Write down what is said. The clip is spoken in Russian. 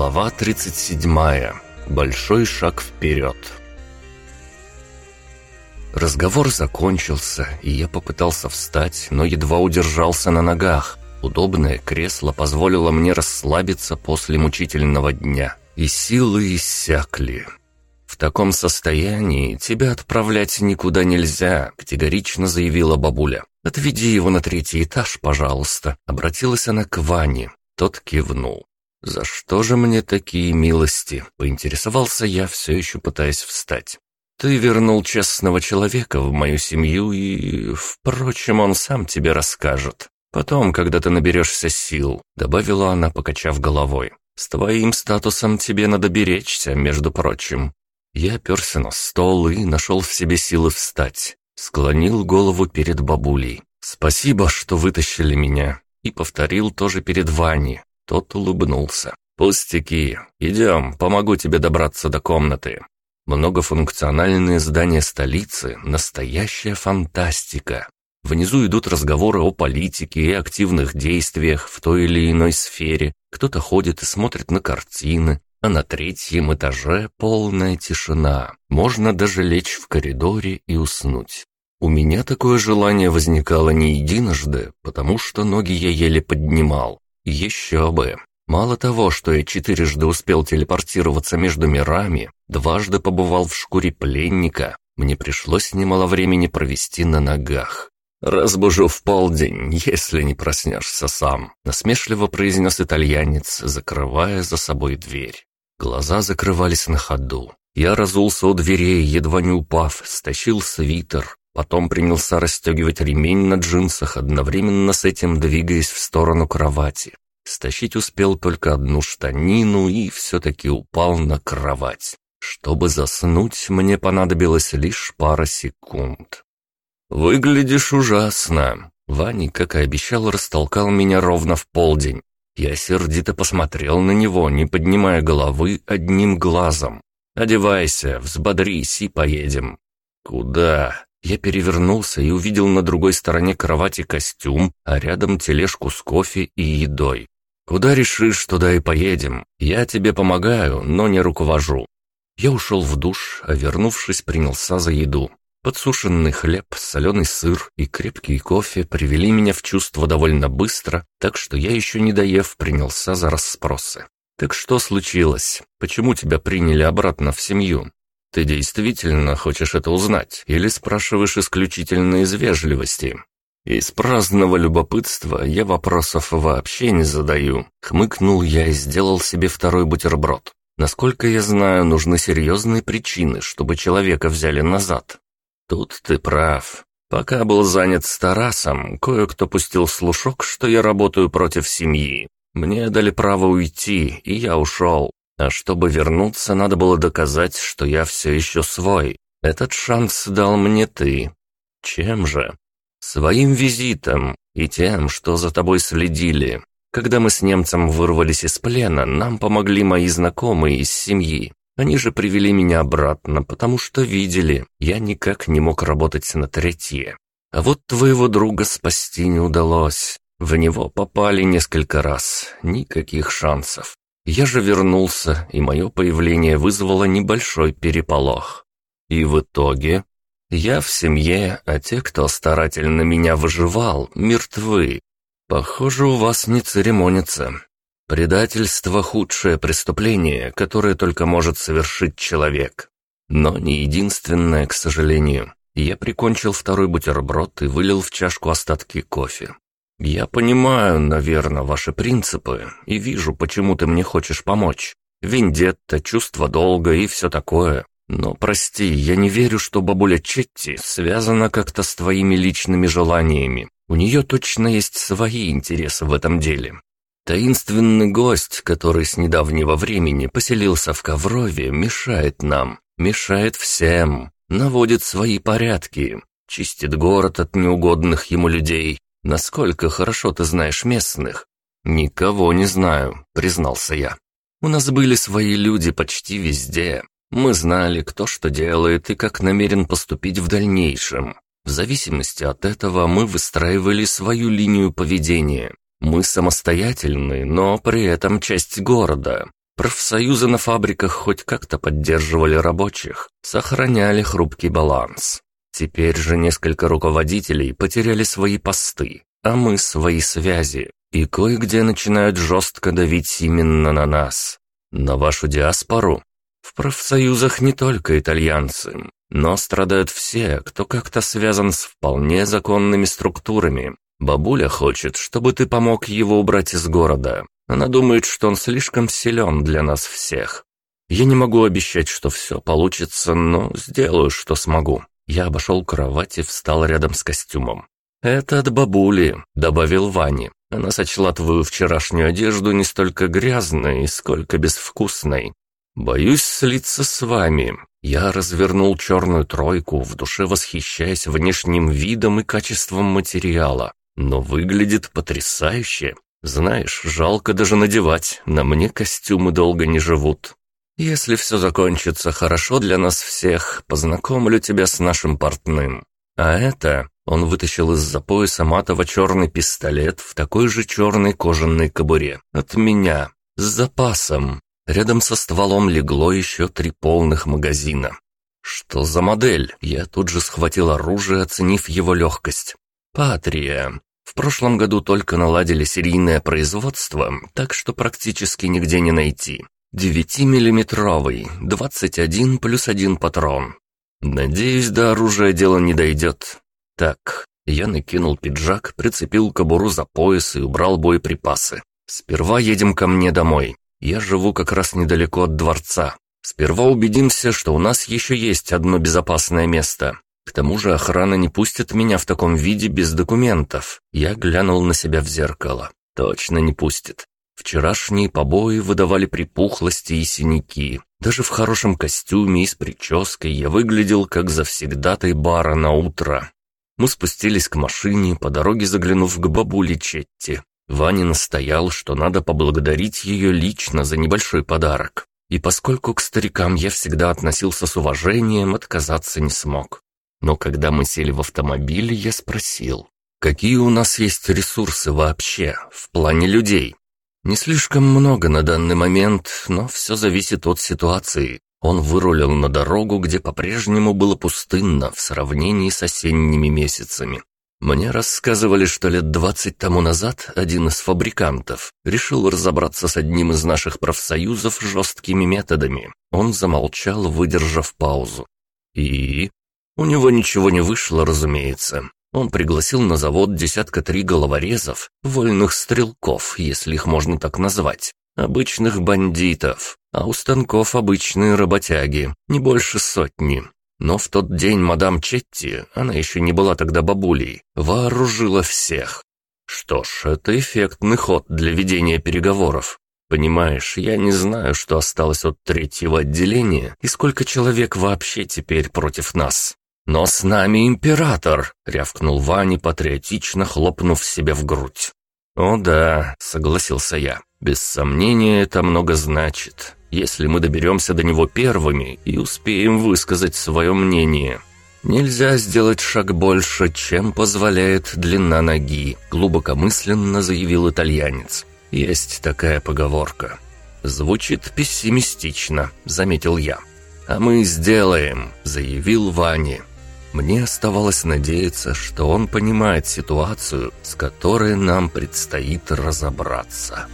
Глава 37. Большой шаг вперед. Разговор закончился, и я попытался встать, но едва удержался на ногах. Удобное кресло позволило мне расслабиться после мучительного дня, и силы иссякли. «В таком состоянии тебя отправлять никуда нельзя», — категорично заявила бабуля. «Отведи его на третий этаж, пожалуйста», — обратилась она к Ване. Тот кивнул. «За что же мне такие милости?» — поинтересовался я, все еще пытаясь встать. «Ты вернул честного человека в мою семью, и, впрочем, он сам тебе расскажет. Потом, когда ты наберешься сил», — добавила она, покачав головой. «С твоим статусом тебе надо беречься, между прочим». Я оперся на стол и нашел в себе силы встать. Склонил голову перед бабулей. «Спасибо, что вытащили меня». И повторил тоже перед Ваней, тот улыбнулся. «Пустяки. Идем, помогу тебе добраться до комнаты». Многофункциональные здания столицы – настоящая фантастика. Внизу идут разговоры о политике и активных действиях в той или иной сфере. Кто-то ходит и смотрит на картины, а на третьем этаже полная тишина. Можно даже лечь в коридоре и уснуть. У меня такое желание возникало не единожды, потому что ноги я еле поднимал. Еще бы. Мало того, что я четырежды успел телепортироваться между мирами, дважды побывал в шкуре пленника, мне пришлось немало времени провести на ногах. «Разбужу в полдень, если не проснешься сам», — насмешливо произнес итальянец, закрывая за собой дверь. Глаза закрывались на ходу. Я разулся у дверей, едва не упав, стащил свитер, потом принялся расстегивать ремень на джинсах, одновременно с этим двигаясь в сторону кровати. Стащить успел только одну штанину и все-таки упал на кровать. Чтобы заснуть, мне понадобилось лишь пара секунд. «Выглядишь ужасно!» Ваня, как и обещал, растолкал меня ровно в полдень. Я сердито посмотрел на него, не поднимая головы одним глазом. «Одевайся, взбодрись и поедем». «Куда?» Я перевернулся и увидел на другой стороне кровати костюм, а рядом тележку с кофе и едой. Куда решишь, туда и поедем. Я тебе помогаю, но не руковожу». Я ушел в душ, а вернувшись, принялся за еду. Подсушенный хлеб, соленый сыр и крепкий кофе привели меня в чувство довольно быстро, так что я еще не доев принялся за расспросы. «Так что случилось? Почему тебя приняли обратно в семью? Ты действительно хочешь это узнать или спрашиваешь исключительно из вежливости?» Из праздного любопытства я вопросов вообще не задаю. Хмыкнул я и сделал себе второй бутерброд. Насколько я знаю, нужны серьезные причины, чтобы человека взяли назад. Тут ты прав. Пока был занят с Тарасом, кое-кто пустил слушок, что я работаю против семьи. Мне дали право уйти, и я ушел. А чтобы вернуться, надо было доказать, что я все еще свой. Этот шанс дал мне ты. Чем же? Своим визитом и тем, что за тобой следили. Когда мы с немцем вырвались из плена, нам помогли мои знакомые из семьи. Они же привели меня обратно, потому что видели, я никак не мог работать на третье. А вот твоего друга спасти не удалось. В него попали несколько раз, никаких шансов. Я же вернулся, и мое появление вызвало небольшой переполох. И в итоге я в семье, а те, кто старательно меня выживал, мертвы. Похоже, у вас не церемонится. Предательство — худшее преступление, которое только может совершить человек. Но не единственное, к сожалению. Я прикончил второй бутерброд и вылил в чашку остатки кофе. Я понимаю, наверное, ваши принципы и вижу, почему ты мне хочешь помочь. Вендетта, чувство долга и все такое. Но прости, я не верю, что бабуля Четти связана как-то с твоими личными желаниями. У нее точно есть свои интересы в этом деле. Таинственный гость, который с недавнего времени поселился в Коврове, мешает нам, мешает всем, наводит свои порядки, чистит город от неугодных ему людей. Насколько хорошо ты знаешь местных? Никого не знаю, признался я. У нас были свои люди почти везде, мы знали, кто что делает и как намерен поступить в дальнейшем. В зависимости от этого мы выстраивали свою линию поведения. Мы самостоятельны, но при этом часть города. Профсоюзы на фабриках хоть как-то поддерживали рабочих, сохраняли хрупкий баланс. Теперь же несколько руководителей потеряли свои посты, а мы свои связи, и кое-где начинают жестко давить именно на нас, на вашу диаспору. В профсоюзах не только итальянцы, но страдают все, кто как-то связан с вполне законными структурами. Бабуля хочет, чтобы ты помог его убрать из города. Она думает, что он слишком силен для нас всех. Я не могу обещать, что все получится, но сделаю, что смогу. Я обошел кровать и встал рядом с костюмом. «Это от бабули», — добавил Ване. «Она сочла твою вчерашнюю одежду не столько грязной, сколько безвкусной. Боюсь слиться с вами. Я развернул черную тройку, в душе восхищаясь внешним видом и качеством материала. Но выглядит потрясающе. Знаешь, жалко даже надевать, на мне костюмы долго не живут. Если все закончится хорошо для нас всех, познакомлю тебя с нашим портным. А это...» Он вытащил из-за пояса матово-черный пистолет в такой же черной кожаной кобуре. «От меня. С запасом. Рядом со стволом легло еще три полных магазина. Что за модель? Я тут же схватил оружие, оценив его легкость. Патрия. В прошлом году только наладили серийное производство, так что практически нигде не найти. Девятимиллиметровый, 21 плюс один патрон. Надеюсь, до оружия дело не дойдет. Так, я накинул пиджак, прицепил кобуру за пояс и убрал боеприпасы. Сперва едем ко мне домой. Я живу как раз недалеко от дворца. Сперва убедимся, что у нас еще есть одно безопасное место. К тому же охрана не пустит меня в таком виде без документов. Я глянул на себя в зеркало. Точно не пустит. Вчерашние побои выдавали припухлости и синяки. Даже в хорошем костюме и с прической я выглядел как завсегдатай бара на утро. Мы спустились к машине, по дороге заглянув к бабуле Четти. Ваня настоял, что надо поблагодарить ее лично за небольшой подарок. И поскольку к старикам я всегда относился с уважением, отказаться не смог. Но когда мы сели в автомобиль, я спросил, какие у нас есть ресурсы вообще, в плане людей? Не слишком много на данный момент, но все зависит от ситуации. Он вырулил на дорогу, где по-прежнему было пустынно в сравнении с осенними месяцами. Мне рассказывали, что лет двадцать тому назад один из фабрикантов решил разобраться с одним из наших профсоюзов жесткими методами. Он замолчал, выдержав паузу. И... У него ничего не вышло, разумеется. Он пригласил на завод десятка три головорезов, вольных стрелков, если их можно так назвать, обычных бандитов, а у станков обычные работяги, не больше сотни. Но в тот день мадам Четти, она еще не была тогда бабулей, вооружила всех. Что ж, это эффектный ход для ведения переговоров. Понимаешь, я не знаю, что осталось от третьего отделения и сколько человек вообще теперь против нас. Но с нами император, рявкнул Ваня, патриотично хлопнув себя в грудь. О да, согласился я. Без сомнения, это много значит если мы доберемся до него первыми и успеем высказать свое мнение. Нельзя сделать шаг больше, чем позволяет длина ноги, глубокомысленно заявил итальянец. Есть такая поговорка. Звучит пессимистично, заметил я. А мы сделаем, заявил Ваня. Мне оставалось надеяться, что он понимает ситуацию, с которой нам предстоит разобраться.